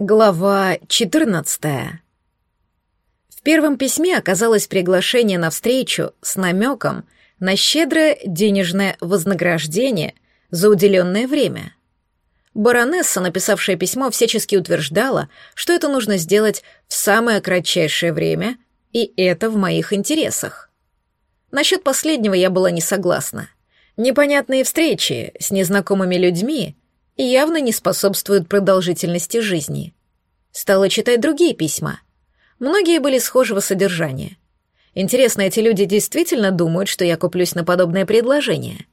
Глава 14. В первом письме оказалось приглашение на встречу с намеком на щедрое денежное вознаграждение за уделенное время. Баронесса, написавшая письмо, всячески утверждала, что это нужно сделать в самое кратчайшее время, и это в моих интересах. Насчет последнего я была не согласна. Непонятные встречи с незнакомыми людьми — явно не способствуют продолжительности жизни. Стала читать другие письма. Многие были схожего содержания. Интересно, эти люди действительно думают, что я куплюсь на подобное предложение?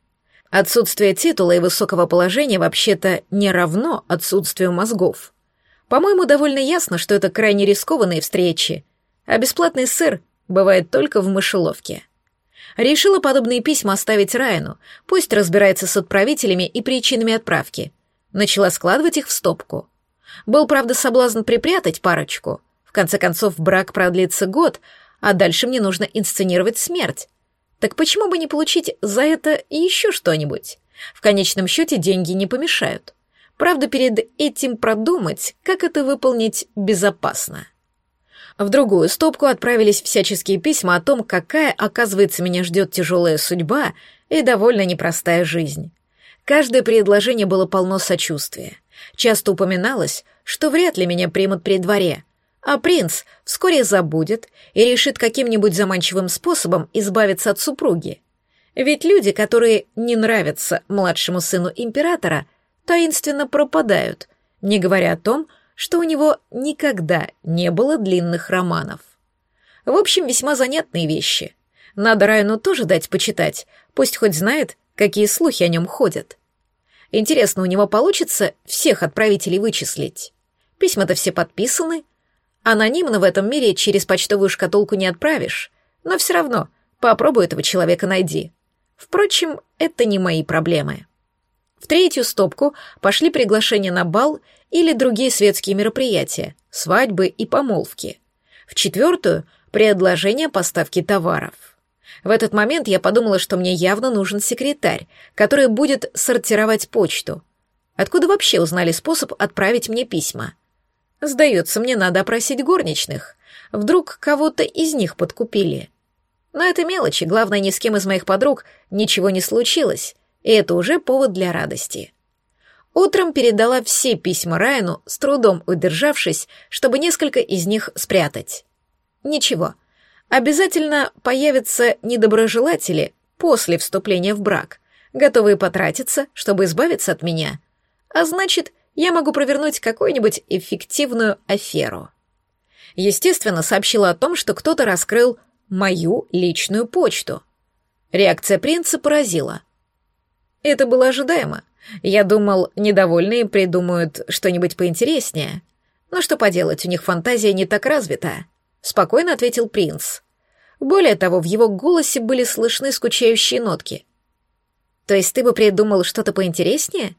Отсутствие титула и высокого положения вообще-то не равно отсутствию мозгов. По-моему, довольно ясно, что это крайне рискованные встречи, а бесплатный сыр бывает только в мышеловке. Решила подобные письма оставить Райану, пусть разбирается с отправителями и причинами отправки — начала складывать их в стопку. Был, правда, соблазн припрятать парочку. В конце концов, брак продлится год, а дальше мне нужно инсценировать смерть. Так почему бы не получить за это еще что-нибудь? В конечном счете деньги не помешают. Правда, перед этим продумать, как это выполнить безопасно. В другую стопку отправились всяческие письма о том, какая, оказывается, меня ждет тяжелая судьба и довольно непростая жизнь. Каждое предложение было полно сочувствия. Часто упоминалось, что вряд ли меня примут при дворе, а принц вскоре забудет и решит каким-нибудь заманчивым способом избавиться от супруги. Ведь люди, которые не нравятся младшему сыну императора, таинственно пропадают, не говоря о том, что у него никогда не было длинных романов. В общем, весьма занятные вещи. Надо Райану тоже дать почитать, пусть хоть знает, какие слухи о нем ходят. Интересно, у него получится всех отправителей вычислить? Письма-то все подписаны. Анонимно в этом мире через почтовую шкатулку не отправишь, но все равно попробуй этого человека найди. Впрочем, это не мои проблемы. В третью стопку пошли приглашения на бал или другие светские мероприятия, свадьбы и помолвки. В четвертую — предложение поставки товаров. В этот момент я подумала, что мне явно нужен секретарь, который будет сортировать почту. Откуда вообще узнали способ отправить мне письма? Сдается, мне надо опросить горничных. Вдруг кого-то из них подкупили. Но это мелочи, главное, ни с кем из моих подруг ничего не случилось, и это уже повод для радости. Утром передала все письма Райану, с трудом удержавшись, чтобы несколько из них спрятать. Ничего, обязательно появятся недоброжелатели после вступления в брак, готовые потратиться, чтобы избавиться от меня. А значит, я могу провернуть какую-нибудь эффективную аферу. Естественно, сообщила о том, что кто-то раскрыл мою личную почту. Реакция принца поразила. Это было ожидаемо. Я думал, недовольные придумают что-нибудь поинтереснее. Но что поделать, у них фантазия не так развита спокойно ответил принц. Более того, в его голосе были слышны скучающие нотки. То есть ты бы придумал что-то поинтереснее?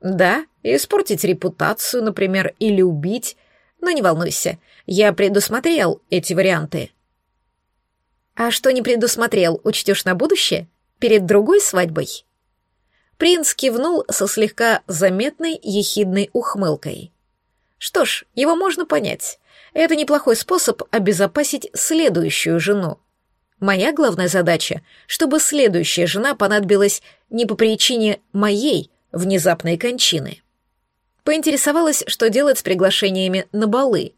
Да, испортить репутацию, например, или убить. Но не волнуйся, я предусмотрел эти варианты. А что не предусмотрел, учтешь на будущее? Перед другой свадьбой? Принц кивнул со слегка заметной ехидной ухмылкой. Что ж, его можно понять. Это неплохой способ обезопасить следующую жену. Моя главная задача, чтобы следующая жена понадобилась не по причине моей внезапной кончины. Поинтересовалась, что делать с приглашениями на балы.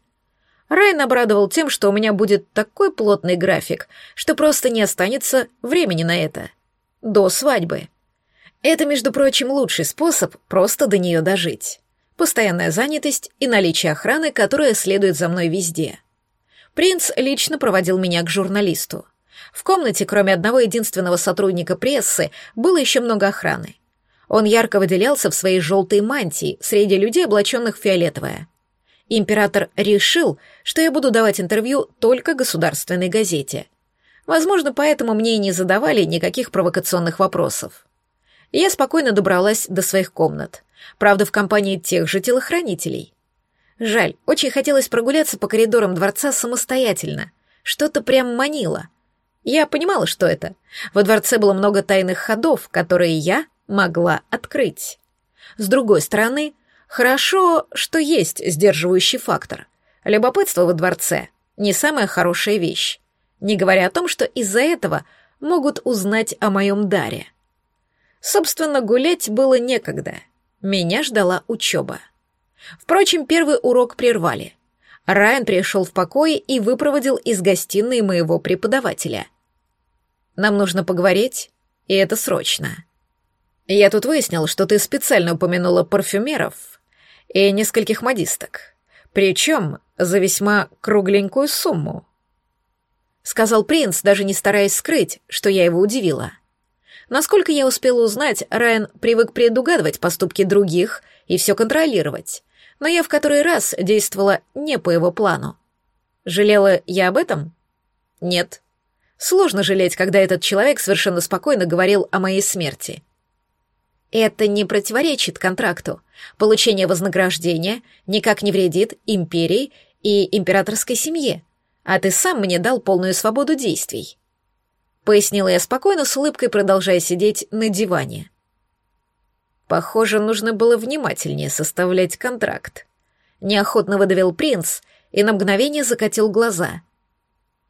Райан обрадовал тем, что у меня будет такой плотный график, что просто не останется времени на это. До свадьбы. Это, между прочим, лучший способ просто до нее дожить постоянная занятость и наличие охраны, которая следует за мной везде. Принц лично проводил меня к журналисту. В комнате, кроме одного единственного сотрудника прессы, было еще много охраны. Он ярко выделялся в своей желтой мантии среди людей, облаченных в фиолетовое. Император решил, что я буду давать интервью только государственной газете. Возможно, поэтому мне и не задавали никаких провокационных вопросов. Я спокойно добралась до своих комнат. Правда, в компании тех же телохранителей. Жаль, очень хотелось прогуляться по коридорам дворца самостоятельно. Что-то прям манило. Я понимала, что это. Во дворце было много тайных ходов, которые я могла открыть. С другой стороны, Хорошо, что есть сдерживающий фактор. Любопытство во дворце — не самая хорошая вещь, не говоря о том, что из-за этого могут узнать о моем даре. Собственно, гулять было некогда. Меня ждала учеба. Впрочем, первый урок прервали. Райан пришел в покой и выпроводил из гостиной моего преподавателя. Нам нужно поговорить, и это срочно. Я тут выяснил, что ты специально упомянула парфюмеров и нескольких модисток, причем за весьма кругленькую сумму. Сказал принц, даже не стараясь скрыть, что я его удивила. Насколько я успела узнать, Райан привык предугадывать поступки других и все контролировать, но я в который раз действовала не по его плану. Жалела я об этом? Нет. Сложно жалеть, когда этот человек совершенно спокойно говорил о моей смерти. Это не противоречит контракту. Получение вознаграждения никак не вредит империи и императорской семье, а ты сам мне дал полную свободу действий. Пояснила я спокойно, с улыбкой продолжая сидеть на диване. Похоже, нужно было внимательнее составлять контракт. Неохотно выдавил принц и на мгновение закатил глаза —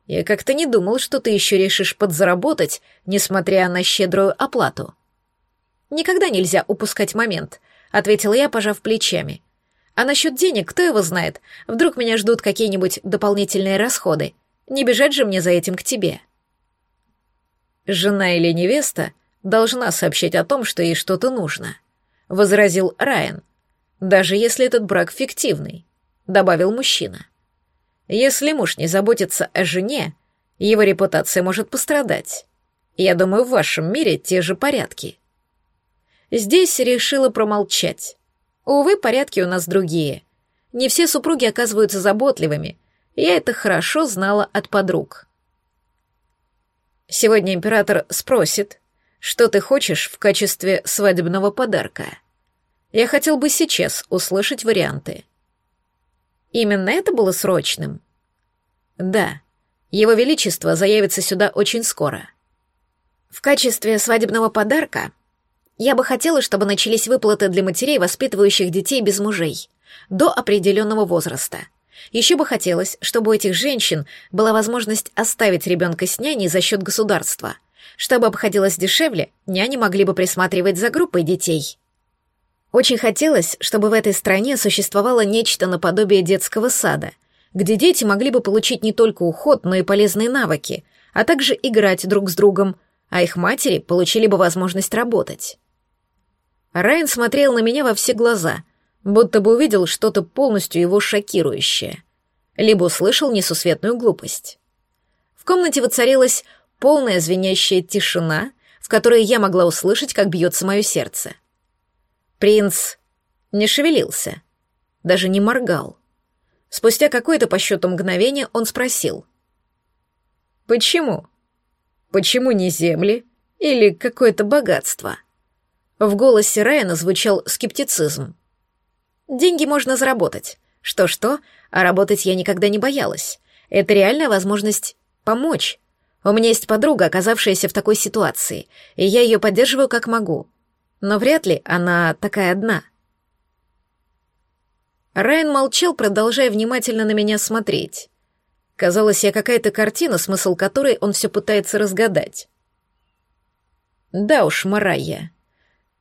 я как-то не думал, что ты еще решишь подзаработать, несмотря на щедрую оплату. Никогда нельзя упускать момент, ответила я, пожав плечами. А насчет денег, кто его знает? Вдруг меня ждут какие-нибудь дополнительные расходы. Не бежать же мне за этим к тебе. Жена или невеста должна сообщать о том, что ей что-то нужно, возразил Райан. Даже если этот брак фиктивный, добавил мужчина. Если муж не заботится о жене, его репутация может пострадать. Я думаю, в вашем мире те же порядки. Здесь решила промолчать. Увы, порядки у нас другие. Не все супруги оказываются заботливыми. Я это хорошо знала от подруг. Сегодня император спросит, что ты хочешь в качестве свадебного подарка. Я хотел бы сейчас услышать варианты. Именно это было срочным? Да. Его Величество заявится сюда очень скоро. В качестве свадебного подарка я бы хотела, чтобы начались выплаты для матерей, воспитывающих детей без мужей, до определенного возраста. Еще бы хотелось, чтобы у этих женщин была возможность оставить ребенка с няней за счет государства. Чтобы обходилось дешевле, няни могли бы присматривать за группой детей. Очень хотелось, чтобы в этой стране существовало нечто наподобие детского сада, где дети могли бы получить не только уход, но и полезные навыки, а также играть друг с другом, а их матери получили бы возможность работать. Райан смотрел на меня во все глаза, будто бы увидел что-то полностью его шокирующее, либо услышал несусветную глупость. В комнате воцарилась полная звенящая тишина, в которой я могла услышать, как бьется мое сердце. Принц не шевелился, даже не моргал. Спустя какое-то по счету мгновение он спросил. «Почему? Почему не земли или какое-то богатство?» В голосе Райана звучал скептицизм. «Деньги можно заработать. Что-что, а работать я никогда не боялась. Это реальная возможность помочь. У меня есть подруга, оказавшаяся в такой ситуации, и я ее поддерживаю как могу но вряд ли она такая одна. Райан молчал, продолжая внимательно на меня смотреть. Казалось, я какая-то картина, смысл которой он все пытается разгадать. Да уж, Марайя,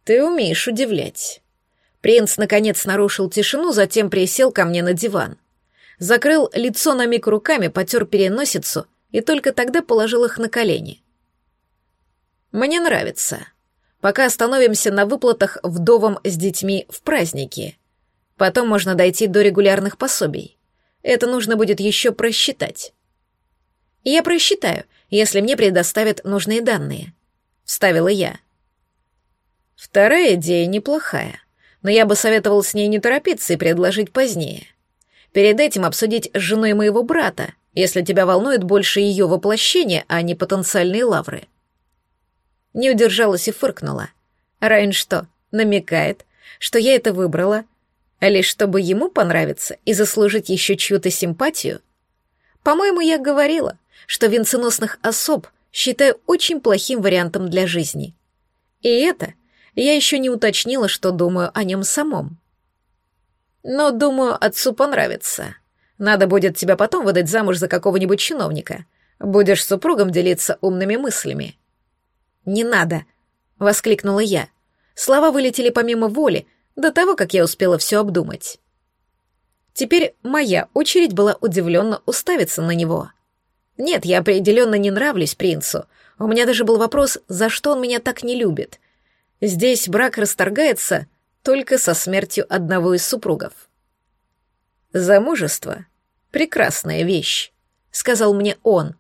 ты умеешь удивлять. Принц, наконец, нарушил тишину, затем присел ко мне на диван. Закрыл лицо на миг руками, потер переносицу и только тогда положил их на колени. «Мне нравится», пока остановимся на выплатах вдовам с детьми в праздники. Потом можно дойти до регулярных пособий. Это нужно будет еще просчитать. Я просчитаю, если мне предоставят нужные данные. Вставила я. Вторая идея неплохая, но я бы советовал с ней не торопиться и предложить позднее. Перед этим обсудить с женой моего брата, если тебя волнует больше ее воплощение, а не потенциальные лавры. Не удержалась и фыркнула. Райан что, намекает, что я это выбрала, а лишь чтобы ему понравиться и заслужить еще чью-то симпатию? По-моему, я говорила, что венценосных особ считаю очень плохим вариантом для жизни. И это я еще не уточнила, что думаю о нем самом. Но, думаю, отцу понравится. Надо будет тебя потом выдать замуж за какого-нибудь чиновника. Будешь супругом делиться умными мыслями». «Не надо!» — воскликнула я. Слова вылетели помимо воли, до того, как я успела все обдумать. Теперь моя очередь была удивленно уставиться на него. Нет, я определенно не нравлюсь принцу. У меня даже был вопрос, за что он меня так не любит. Здесь брак расторгается только со смертью одного из супругов. «Замужество — прекрасная вещь», — сказал мне он.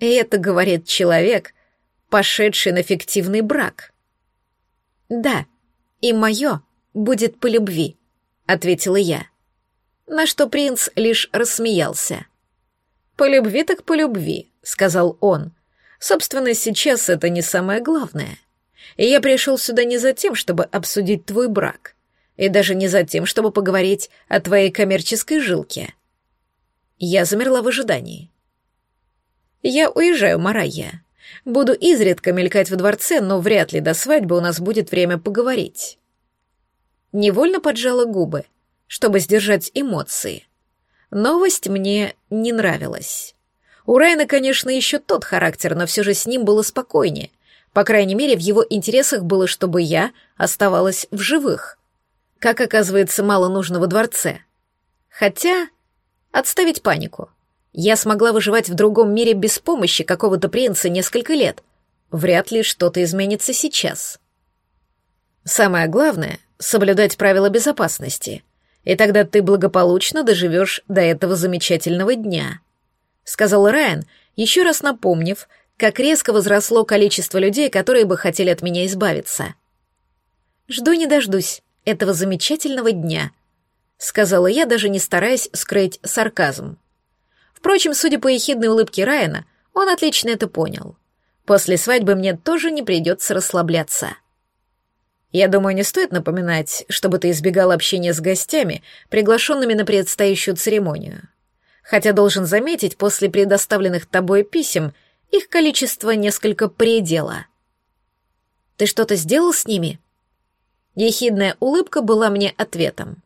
И это говорит человек, пошедший на фиктивный брак. «Да, и мое будет по любви», — ответила я. На что принц лишь рассмеялся. «По любви так по любви», — сказал он. «Собственно, сейчас это не самое главное. И я пришел сюда не за тем, чтобы обсудить твой брак, и даже не за тем, чтобы поговорить о твоей коммерческой жилке». Я замерла в ожидании. «Я уезжаю, Марайя. Буду изредка мелькать в дворце, но вряд ли до свадьбы у нас будет время поговорить». Невольно поджала губы, чтобы сдержать эмоции. Новость мне не нравилась. У Райана, конечно, еще тот характер, но все же с ним было спокойнее. По крайней мере, в его интересах было, чтобы я оставалась в живых. Как оказывается, мало нужно во дворце. Хотя... Отставить панику. Я смогла выживать в другом мире без помощи какого-то принца несколько лет. Вряд ли что-то изменится сейчас. Самое главное — соблюдать правила безопасности — и тогда ты благополучно доживешь до этого замечательного дня», — сказал Райан, еще раз напомнив, как резко возросло количество людей, которые бы хотели от меня избавиться. «Жду не дождусь этого замечательного дня», — сказала я, даже не стараясь скрыть сарказм. Впрочем, судя по ехидной улыбке Райана, он отлично это понял. После свадьбы мне тоже не придется расслабляться. Я думаю, не стоит напоминать, чтобы ты избегал общения с гостями, приглашенными на предстоящую церемонию. Хотя должен заметить, после предоставленных тобой писем их количество несколько предела. Ты что-то сделал с ними? Ехидная улыбка была мне ответом.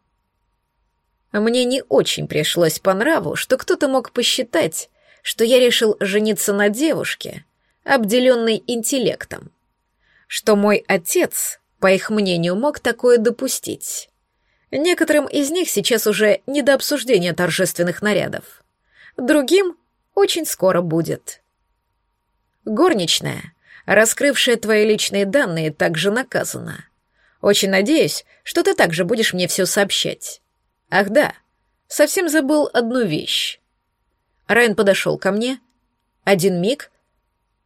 Мне не очень пришлось по нраву, что кто-то мог посчитать, что я решил жениться на девушке, обделенной интеллектом, что мой отец по их мнению, мог такое допустить. Некоторым из них сейчас уже не до обсуждения торжественных нарядов. Другим очень скоро будет. Горничная, раскрывшая твои личные данные, также наказана. Очень надеюсь, что ты также будешь мне все сообщать. Ах да, совсем забыл одну вещь. Райан подошел ко мне. Один миг,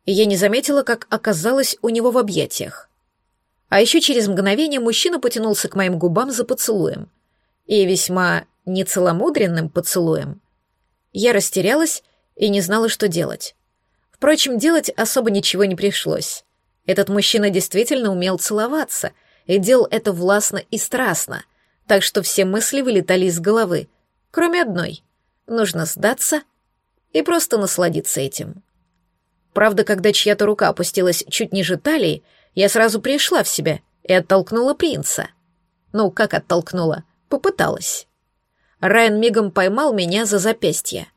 и я не заметила, как оказалась у него в объятиях. А еще через мгновение мужчина потянулся к моим губам за поцелуем. И весьма нецеломудренным поцелуем. Я растерялась и не знала, что делать. Впрочем, делать особо ничего не пришлось. Этот мужчина действительно умел целоваться и делал это властно и страстно, так что все мысли вылетали из головы, кроме одной. Нужно сдаться и просто насладиться этим. Правда, когда чья-то рука опустилась чуть ниже талии, я сразу пришла в себя и оттолкнула принца. Ну, как оттолкнула? Попыталась. Райан мигом поймал меня за запястье.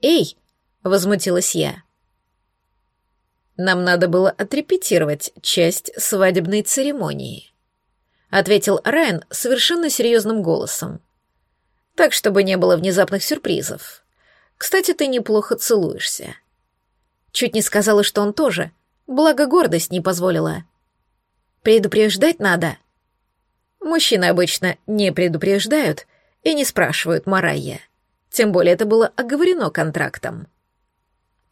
«Эй!» — возмутилась я. «Нам надо было отрепетировать часть свадебной церемонии», — ответил Райан совершенно серьезным голосом. «Так, чтобы не было внезапных сюрпризов. Кстати, ты неплохо целуешься». Чуть не сказала, что он тоже — Благо гордость не позволила. Предупреждать надо. Мужчины обычно не предупреждают и не спрашивают Марайя. Тем более это было оговорено контрактом.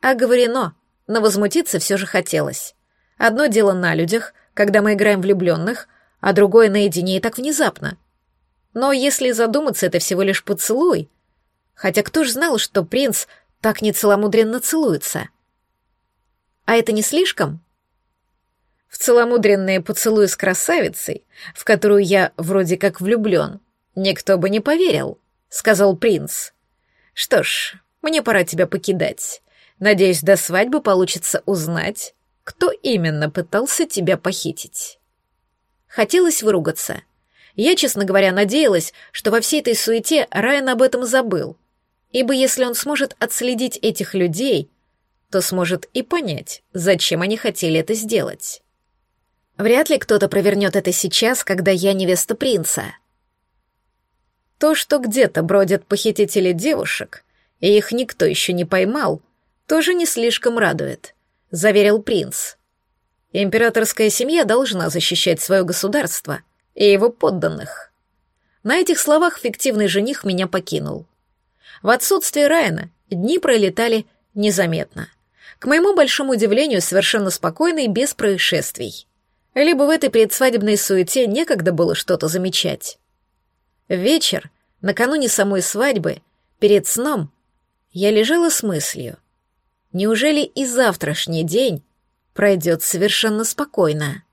Оговорено, но возмутиться все же хотелось. Одно дело на людях, когда мы играем влюбленных, а другое наедине и так внезапно. Но если задуматься, это всего лишь поцелуй. Хотя кто ж знал, что принц так нецеломудренно целуется? А это не слишком? В целомудренные поцелуи с красавицей, в которую я вроде как влюблен, никто бы не поверил, сказал принц. Что ж, мне пора тебя покидать. Надеюсь, до свадьбы получится узнать, кто именно пытался тебя похитить. Хотелось выругаться. Я, честно говоря, надеялась, что во всей этой суете Райан об этом забыл. Ибо если он сможет отследить этих людей, то сможет и понять, зачем они хотели это сделать. Вряд ли кто-то провернет это сейчас, когда я невеста принца. То, что где-то бродят похитители девушек, и их никто еще не поймал, тоже не слишком радует, заверил принц. Императорская семья должна защищать свое государство и его подданных. На этих словах фиктивный жених меня покинул. В отсутствие Райана дни пролетали незаметно. К моему большому удивлению, совершенно спокойно и без происшествий. Либо в этой предсвадебной суете некогда было что-то замечать. Вечер, накануне самой свадьбы, перед сном, я лежала с мыслью. Неужели и завтрашний день пройдет совершенно спокойно?